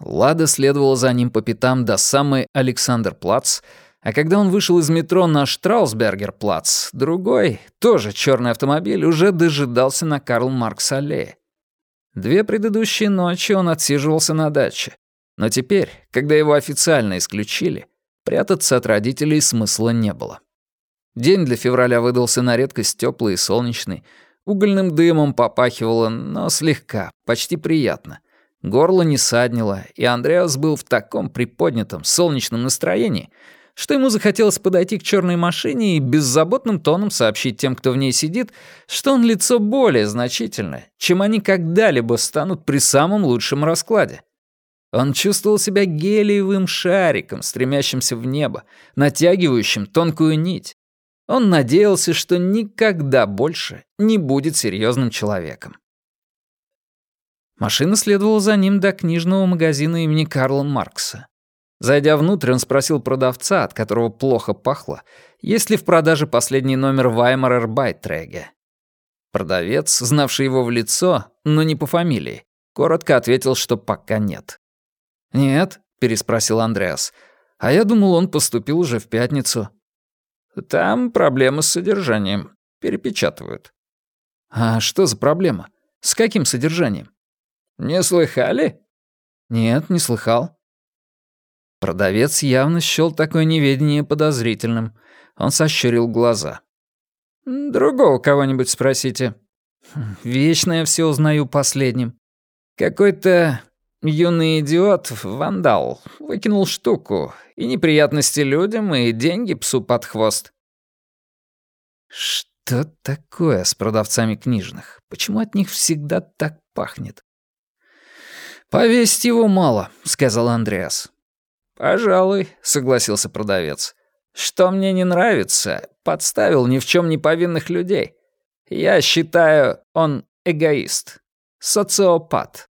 Лада следовала за ним по пятам до самой Александр-Плац, а когда он вышел из метро на Штраусбергер-Плац, другой, тоже черный автомобиль, уже дожидался на Карл-Маркс-аллее. Две предыдущие ночи он отсиживался на даче. Но теперь, когда его официально исключили, прятаться от родителей смысла не было. День для февраля выдался на редкость теплый и солнечный. Угольным дымом попахивало, но слегка, почти приятно. Горло не саднило, и Андреас был в таком приподнятом, солнечном настроении, что ему захотелось подойти к черной машине и беззаботным тоном сообщить тем, кто в ней сидит, что он лицо более значительное, чем они когда-либо станут при самом лучшем раскладе. Он чувствовал себя гелиевым шариком, стремящимся в небо, натягивающим тонкую нить. Он надеялся, что никогда больше не будет серьезным человеком. Машина следовала за ним до книжного магазина имени Карла Маркса. Зайдя внутрь, он спросил продавца, от которого плохо пахло, есть ли в продаже последний номер Ваймарер Байтреге. Продавец, знавший его в лицо, но не по фамилии, коротко ответил, что пока нет. «Нет?» — переспросил Андреас. «А я думал, он поступил уже в пятницу». «Там проблемы с содержанием. Перепечатывают». «А что за проблема? С каким содержанием?» «Не слыхали?» «Нет, не слыхал». Продавец явно счёл такое неведение подозрительным. Он сощурил глаза. «Другого кого-нибудь спросите». «Вечно я все узнаю последним. Какой-то Юный идиот, вандал, выкинул штуку. И неприятности людям, и деньги псу под хвост. Что такое с продавцами книжных? Почему от них всегда так пахнет? «Повесить его мало», — сказал Андреас. «Пожалуй», — согласился продавец. «Что мне не нравится, подставил ни в чем не повинных людей. Я считаю, он эгоист, социопат».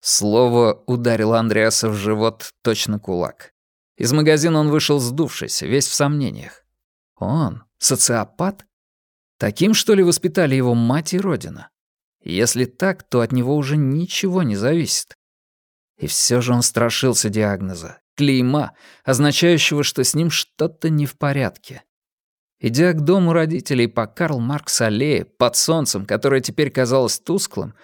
Слово ударило Андреаса в живот точно кулак. Из магазина он вышел сдувшийся, весь в сомнениях. Он? Социопат? Таким, что ли, воспитали его мать и родина? Если так, то от него уже ничего не зависит. И все же он страшился диагноза, клейма, означающего, что с ним что-то не в порядке. Идя к дому родителей по Карл Маркс аллее, под солнцем, которое теперь казалось тусклым,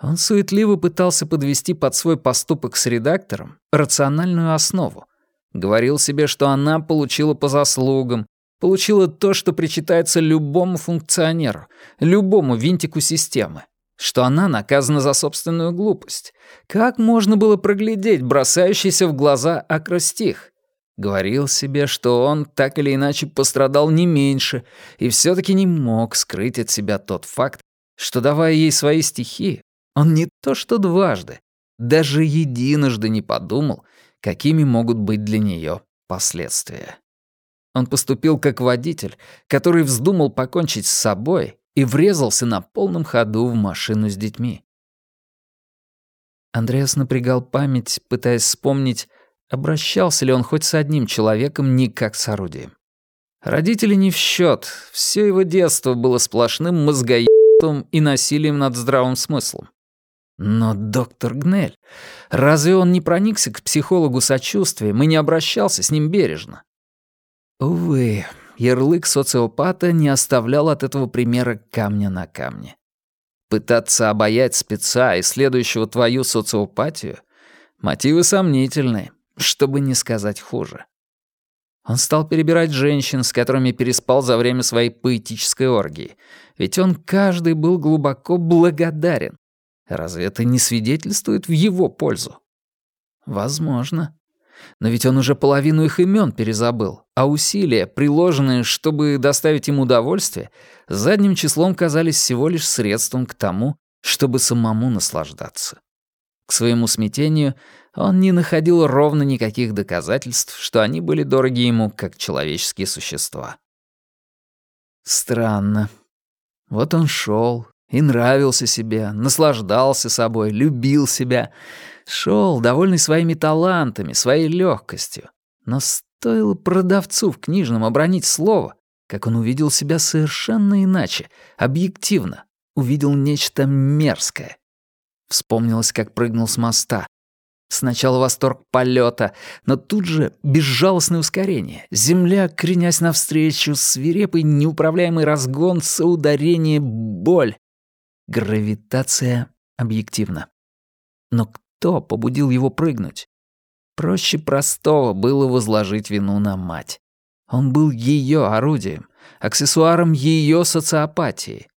он суетливо пытался подвести под свой поступок с редактором рациональную основу. Говорил себе, что она получила по заслугам, получила то, что причитается любому функционеру, любому винтику системы, что она наказана за собственную глупость. Как можно было проглядеть бросающийся в глаза акростих? Говорил себе, что он так или иначе пострадал не меньше и все таки не мог скрыть от себя тот факт, что, давая ей свои стихи, он не то что дважды, даже единожды не подумал, какими могут быть для нее последствия. Он поступил как водитель, который вздумал покончить с собой и врезался на полном ходу в машину с детьми. Андреас напрягал память, пытаясь вспомнить, обращался ли он хоть с одним человеком не как с орудием. Родители не в счет, все его детство было сплошным мозгоебством и насилием над здравым смыслом. Но доктор Гнель, разве он не проникся к психологу сочувствием и не обращался с ним бережно? Увы, ярлык социопата не оставлял от этого примера камня на камне. Пытаться обаять спеца, исследующего твою социопатию, мотивы сомнительные, чтобы не сказать хуже. Он стал перебирать женщин, с которыми переспал за время своей поэтической оргии, ведь он каждый был глубоко благодарен, Разве это не свидетельствует в его пользу? Возможно. Но ведь он уже половину их имен перезабыл, а усилия, приложенные, чтобы доставить им удовольствие, задним числом казались всего лишь средством к тому, чтобы самому наслаждаться. К своему смятению он не находил ровно никаких доказательств, что они были дороги ему как человеческие существа. Странно. Вот он шел, и нравился себе, наслаждался собой, любил себя. Шел, довольный своими талантами, своей легкостью. Но стоило продавцу в книжном обронить слово, как он увидел себя совершенно иначе, объективно, увидел нечто мерзкое. Вспомнилось, как прыгнул с моста. Сначала восторг полета, но тут же безжалостное ускорение. Земля, кренясь навстречу, свирепый неуправляемый разгон, соударение, боль. Гравитация объективна. Но кто побудил его прыгнуть? Проще простого было возложить вину на мать. Он был ее орудием, аксессуаром ее социопатии.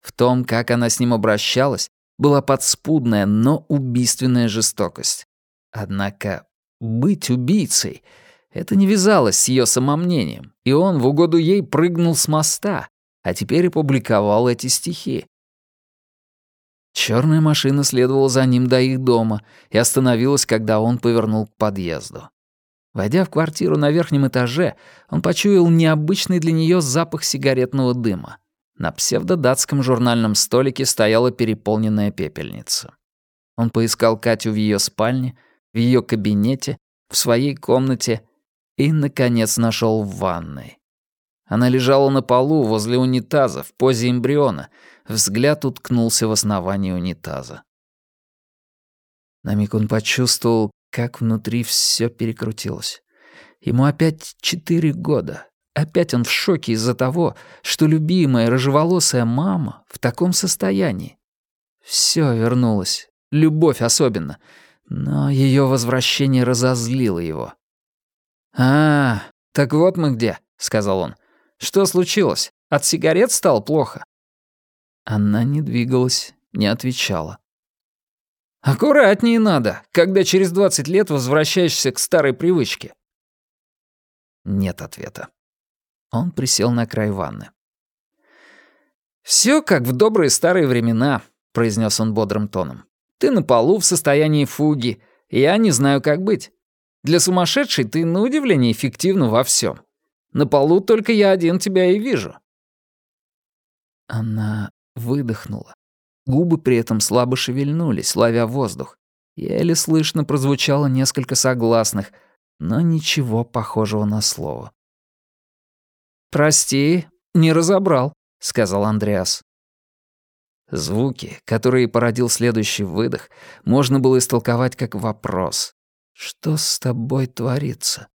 В том, как она с ним обращалась, была подспудная, но убийственная жестокость. Однако быть убийцей — это не вязалось с ее самомнением, и он в угоду ей прыгнул с моста, а теперь опубликовал эти стихи. Черная машина следовала за ним до их дома и остановилась, когда он повернул к подъезду. Войдя в квартиру на верхнем этаже, он почуял необычный для нее запах сигаретного дыма. На псевдодатском журнальном столике стояла переполненная пепельница. Он поискал Катю в ее спальне, в ее кабинете, в своей комнате и, наконец, нашел в ванной. Она лежала на полу возле унитаза в позе эмбриона, взгляд уткнулся в основание унитаза. На миг он почувствовал, как внутри все перекрутилось. Ему опять четыре года. Опять он в шоке из-за того, что любимая рыжеволосая мама в таком состоянии. Все вернулось, любовь особенно — но ее возвращение разозлило его. «А, так вот мы где», — сказал он. «Что случилось? От сигарет стало плохо?» Она не двигалась, не отвечала. «Аккуратнее надо, когда через двадцать лет возвращаешься к старой привычке». Нет ответа. Он присел на край ванны. «Всё как в добрые старые времена», — произнес он бодрым тоном. Ты на полу в состоянии фуги. Я не знаю, как быть. Для сумасшедшей ты на удивление эффективна во всем. На полу только я один тебя и вижу». Она выдохнула. Губы при этом слабо шевельнулись, ловя воздух. Еле слышно прозвучало несколько согласных, но ничего похожего на слово. «Прости, не разобрал», — сказал Андреас. Звуки, которые породил следующий выдох, можно было истолковать как вопрос. «Что с тобой творится?»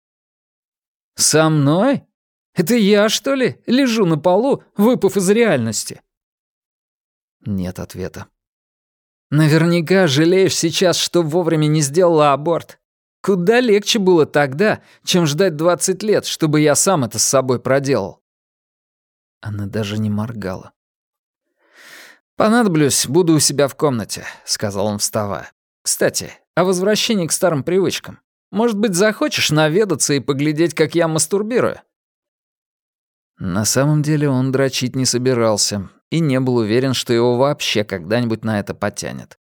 «Со мной? Это я, что ли, лежу на полу, выпав из реальности?» Нет ответа. «Наверняка жалеешь сейчас, что вовремя не сделала аборт. Куда легче было тогда, чем ждать 20 лет, чтобы я сам это с собой проделал». Она даже не моргала. «Понадоблюсь, буду у себя в комнате», — сказал он, вставая. «Кстати, о возвращении к старым привычкам. Может быть, захочешь наведаться и поглядеть, как я мастурбирую?» На самом деле он дрочить не собирался и не был уверен, что его вообще когда-нибудь на это потянет.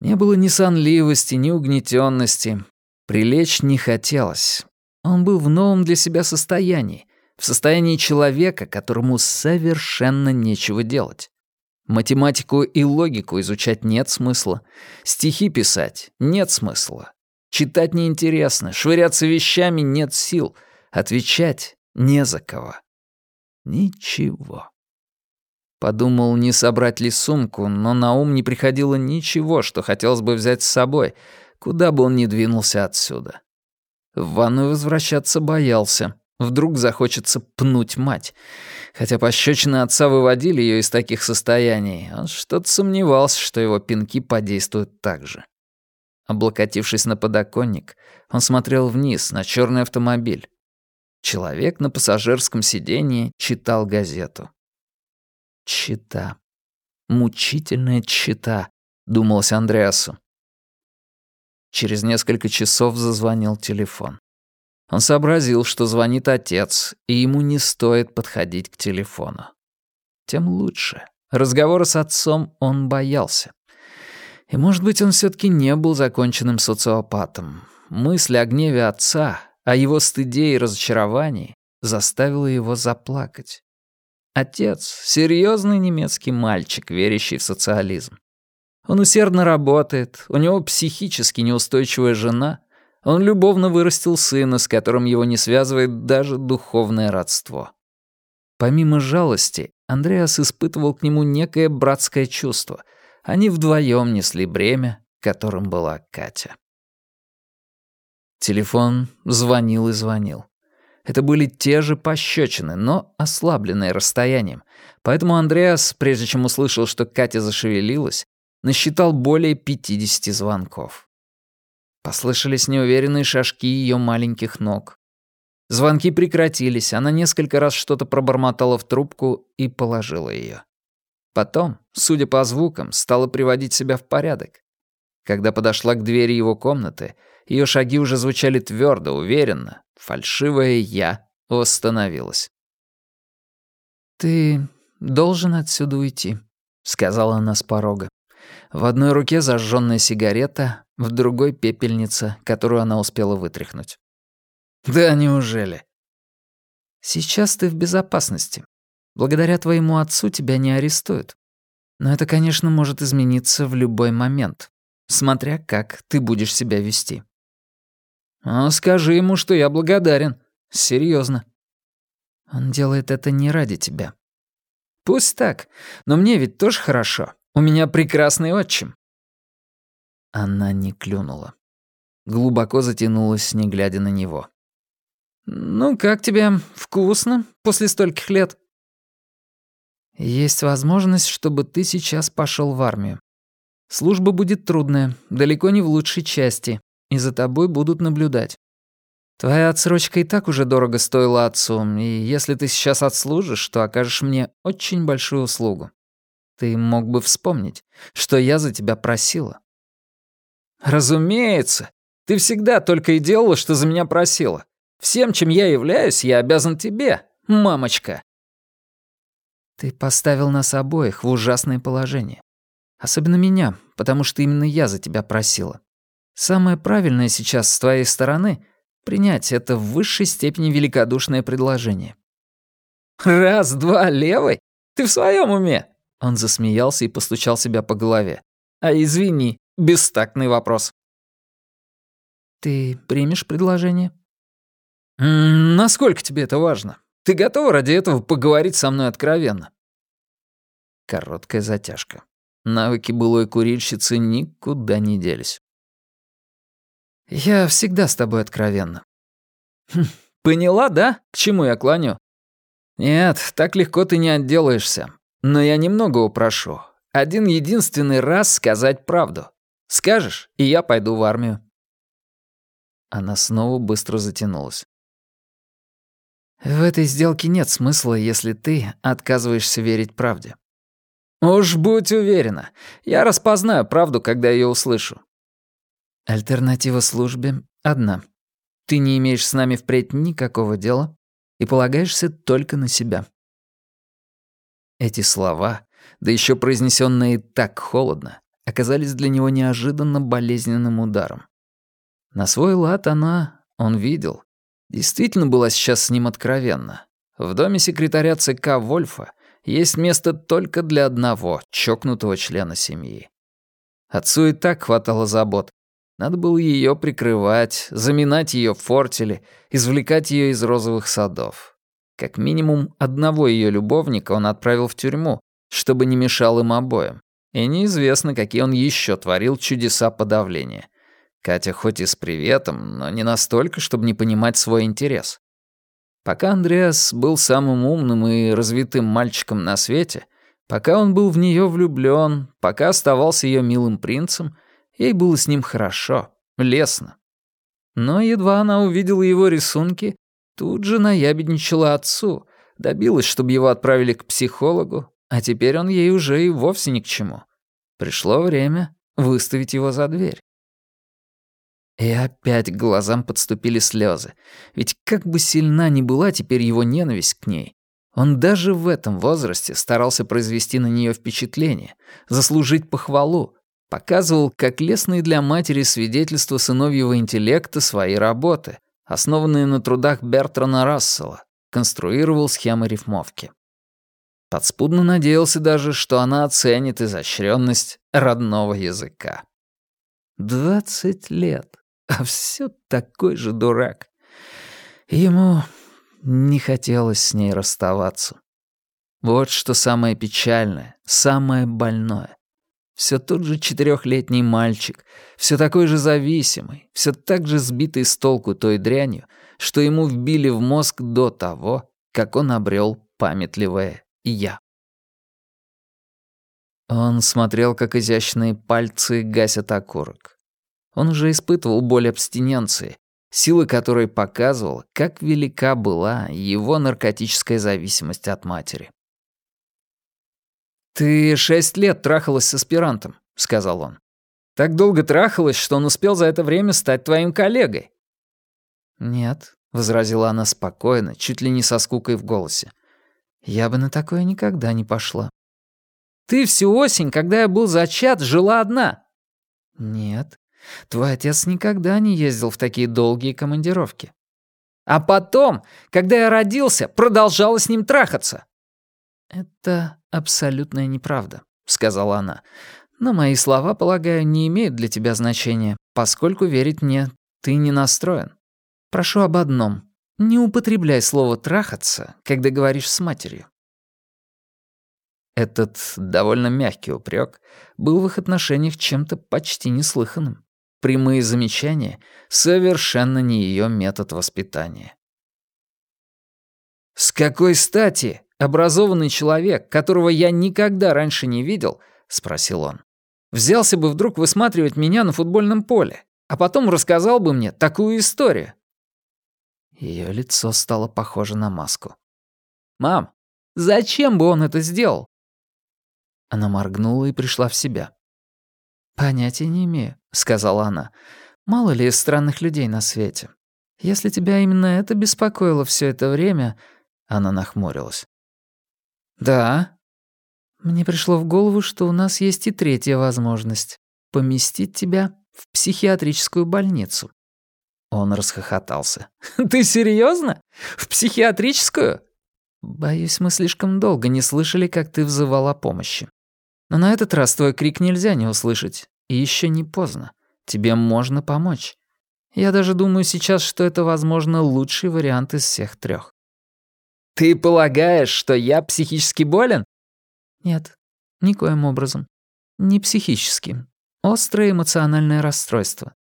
Не было ни сонливости, ни угнетенности. Прилечь не хотелось. Он был в новом для себя состоянии, в состоянии человека, которому совершенно нечего делать. Математику и логику изучать нет смысла. Стихи писать нет смысла. Читать неинтересно, швыряться вещами нет сил. Отвечать не за кого. Ничего. Подумал, не собрать ли сумку, но на ум не приходило ничего, что хотелось бы взять с собой, куда бы он ни двинулся отсюда. В ванную возвращаться боялся. Вдруг захочется пнуть мать. Хотя пощечины отца выводили ее из таких состояний, он что-то сомневался, что его пинки подействуют так же. Облокотившись на подоконник, он смотрел вниз на черный автомобиль. Человек на пассажирском сиденье читал газету. Чита. Мучительная чита, думалось Андреасу. Через несколько часов зазвонил телефон. Он сообразил, что звонит отец, и ему не стоит подходить к телефону. Тем лучше. Разговора с отцом он боялся. И, может быть, он все таки не был законченным социопатом. Мысль о гневе отца, о его стыде и разочаровании заставила его заплакать. Отец — серьезный немецкий мальчик, верящий в социализм. Он усердно работает, у него психически неустойчивая жена — он любовно вырастил сына, с которым его не связывает даже духовное родство. Помимо жалости, Андреас испытывал к нему некое братское чувство, Они вдвоем несли бремя, которым была Катя. Телефон звонил и звонил. Это были те же пощечины, но ослабленные расстоянием. Поэтому Андреас, прежде чем услышал, что Катя зашевелилась, насчитал более 50 звонков. Послышались неуверенные шажки ее маленьких ног. Звонки прекратились, она несколько раз что-то пробормотала в трубку и положила ее. Потом, судя по звукам, стала приводить себя в порядок. Когда подошла к двери его комнаты, ее шаги уже звучали твердо, уверенно. Фальшивое «я» восстановилось. «Ты должен отсюда уйти», — сказала она с порога. В одной руке зажженная сигарета, в другой — пепельница, которую она успела вытряхнуть. «Да неужели?» «Сейчас ты в безопасности. Благодаря твоему отцу тебя не арестуют. Но это, конечно, может измениться в любой момент смотря как ты будешь себя вести. «А скажи ему, что я благодарен. Серьезно. Он делает это не ради тебя. Пусть так, но мне ведь тоже хорошо. У меня прекрасный отчим. Она не клюнула. Глубоко затянулась, не глядя на него. «Ну, как тебе? Вкусно после стольких лет?» «Есть возможность, чтобы ты сейчас пошел в армию. Служба будет трудная, далеко не в лучшей части, и за тобой будут наблюдать. Твоя отсрочка и так уже дорого стоила отцу, и если ты сейчас отслужишь, то окажешь мне очень большую услугу. Ты мог бы вспомнить, что я за тебя просила». «Разумеется. Ты всегда только и делала, что за меня просила. Всем, чем я являюсь, я обязан тебе, мамочка». «Ты поставил нас обоих в ужасное положение. Особенно меня, потому что именно я за тебя просила. Самое правильное сейчас с твоей стороны — принять это в высшей степени великодушное предложение». «Раз, два, левый? Ты в своем уме?» Он засмеялся и постучал себя по голове. «А извини, бестактный вопрос». «Ты примешь предложение?» «Насколько тебе это важно? Ты готова ради этого поговорить со мной откровенно?» Короткая затяжка. Навыки былой курильщицы никуда не делись. «Я всегда с тобой откровенна». Хм, «Поняла, да, к чему я клоню?» «Нет, так легко ты не отделаешься. Но я немного упрошу. Один единственный раз сказать правду. Скажешь, и я пойду в армию». Она снова быстро затянулась. «В этой сделке нет смысла, если ты отказываешься верить правде. «Уж будь уверена, я распознаю правду, когда ее услышу». «Альтернатива службе одна. Ты не имеешь с нами впредь никакого дела и полагаешься только на себя». Эти слова, да еще произнесенные так холодно, оказались для него неожиданно болезненным ударом. На свой лад она, он видел, действительно была сейчас с ним откровенна. В доме секретаря ЦК Вольфа есть место только для одного чокнутого члена семьи. Отцу и так хватало забот. Надо было ее прикрывать, заминать ее фортели, извлекать ее из розовых садов. Как минимум одного ее любовника он отправил в тюрьму, чтобы не мешал им обоим. И неизвестно, какие он еще творил чудеса подавления. Катя хоть и с приветом, но не настолько, чтобы не понимать свой интерес. Пока Андреас был самым умным и развитым мальчиком на свете, пока он был в нее влюблен, пока оставался ее милым принцем, ей было с ним хорошо, лестно. Но едва она увидела его рисунки, тут же наябедничала отцу, добилась, чтобы его отправили к психологу, а теперь он ей уже и вовсе ни к чему. Пришло время выставить его за дверь. И опять к глазам подступили слезы. Ведь как бы сильна ни была теперь его ненависть к ней, он даже в этом возрасте старался произвести на нее впечатление, заслужить похвалу, показывал, как лестные для матери свидетельства сыновьего интеллекта своей работы, основанные на трудах Бертрана Рассела, конструировал схемы рифмовки. Подспудно надеялся даже, что она оценит изощренность родного языка. Двадцать лет а все такой же дурак. Ему не хотелось с ней расставаться. Вот что самое печальное, самое больное. Все тот же четырехлетний мальчик, все такой же зависимый, все так же сбитый с толку той дрянью, что ему вбили в мозг до того, как он обрел памятливое «я». Он смотрел, как изящные пальцы гасят окурок. Он уже испытывал боль абстиненции, сила которой показывала, как велика была его наркотическая зависимость от матери. «Ты шесть лет трахалась с аспирантом», — сказал он. «Так долго трахалась, что он успел за это время стать твоим коллегой». «Нет», — возразила она спокойно, чуть ли не со скукой в голосе. «Я бы на такое никогда не пошла». «Ты всю осень, когда я был зачат, жила одна». «Нет, твой отец никогда не ездил в такие долгие командировки». «А потом, когда я родился, продолжала с ним трахаться». «Это абсолютная неправда», — сказала она. «Но мои слова, полагаю, не имеют для тебя значения, поскольку верить мне ты не настроен. Прошу об одном. Не употребляй слово «трахаться», когда говоришь с матерью». Этот довольно мягкий упрек был в их отношениях чем-то почти неслыханным. Прямые замечания — совершенно не ее метод воспитания. «С какой стати Образованный человек, которого я никогда раньше не видел, спросил он, взялся бы вдруг высматривать меня на футбольном поле, а потом рассказал бы мне такую историю. Ее лицо стало похоже на маску. «Мам, зачем бы он это сделал?» Она моргнула и пришла в себя. «Понятия не имею», — сказала она. «Мало ли странных людей на свете. Если тебя именно это беспокоило все это время...» Она нахмурилась. «Да». «Мне пришло в голову, что у нас есть и третья возможность — поместить тебя в психиатрическую больницу». Он расхохотался. «Ты серьезно? В психиатрическую?» «Боюсь, мы слишком долго не слышали, как ты взывал о помощи. Но на этот раз твой крик нельзя не услышать. И еще не поздно. Тебе можно помочь. Я даже думаю сейчас, что это, возможно, лучший вариант из всех трех. «Ты полагаешь, что я психически болен?» «Нет, никоим образом. Не психически. Острое эмоциональное расстройство.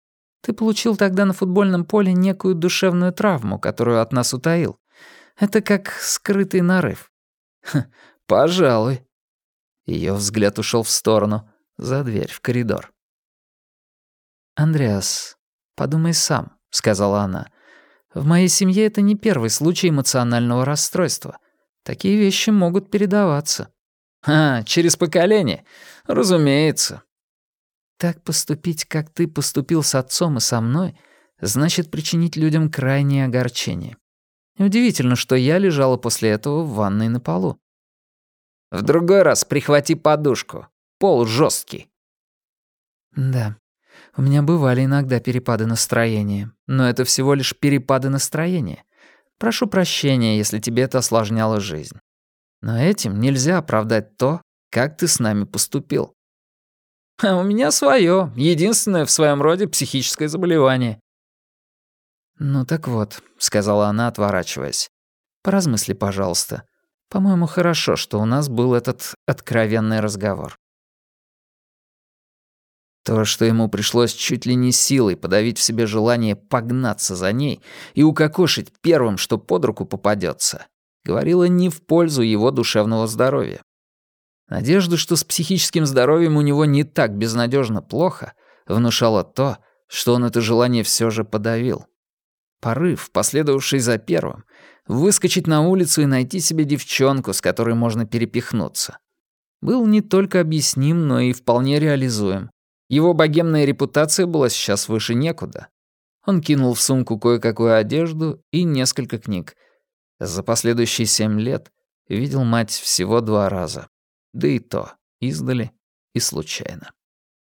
Ты получил тогда на футбольном поле некую душевную травму, которую от нас утаил. Это как скрытый нарыв». Ха, «Пожалуй». Ее взгляд ушел в сторону, за дверь, в коридор. «Андреас, подумай сам», — сказала она. В моей семье это не первый случай эмоционального расстройства. Такие вещи могут передаваться. А, через поколение? Разумеется. Так поступить, как ты поступил с отцом и со мной, значит причинить людям крайнее огорчение. Удивительно, что я лежала после этого в ванной на полу. В другой раз прихвати подушку. Пол жесткий. Да, у меня бывали иногда перепады настроения, но это всего лишь перепады настроения. Прошу прощения, если тебе это осложняло жизнь. Но этим нельзя оправдать то, как ты с нами поступил. А у меня свое, единственное в своем роде психическое заболевание. «Ну так вот», — сказала она, отворачиваясь. «Поразмысли, пожалуйста. По-моему, хорошо, что у нас был этот откровенный разговор. То, что ему пришлось чуть ли не силой подавить в себе желание погнаться за ней и укокошить первым, что под руку попадется, говорило не в пользу его душевного здоровья. Надежда, что с психическим здоровьем у него не так безнадежно плохо, внушала то, что он это желание все же подавил. Порыв, последовавший за первым, выскочить на улицу и найти себе девчонку, с которой можно перепихнуться, был не только объясним, но и вполне реализуем. Его богемная репутация была сейчас выше некуда. Он кинул в сумку кое-какую одежду и несколько книг. За последующие семь лет видел мать всего два раза. Да и то, издали и случайно.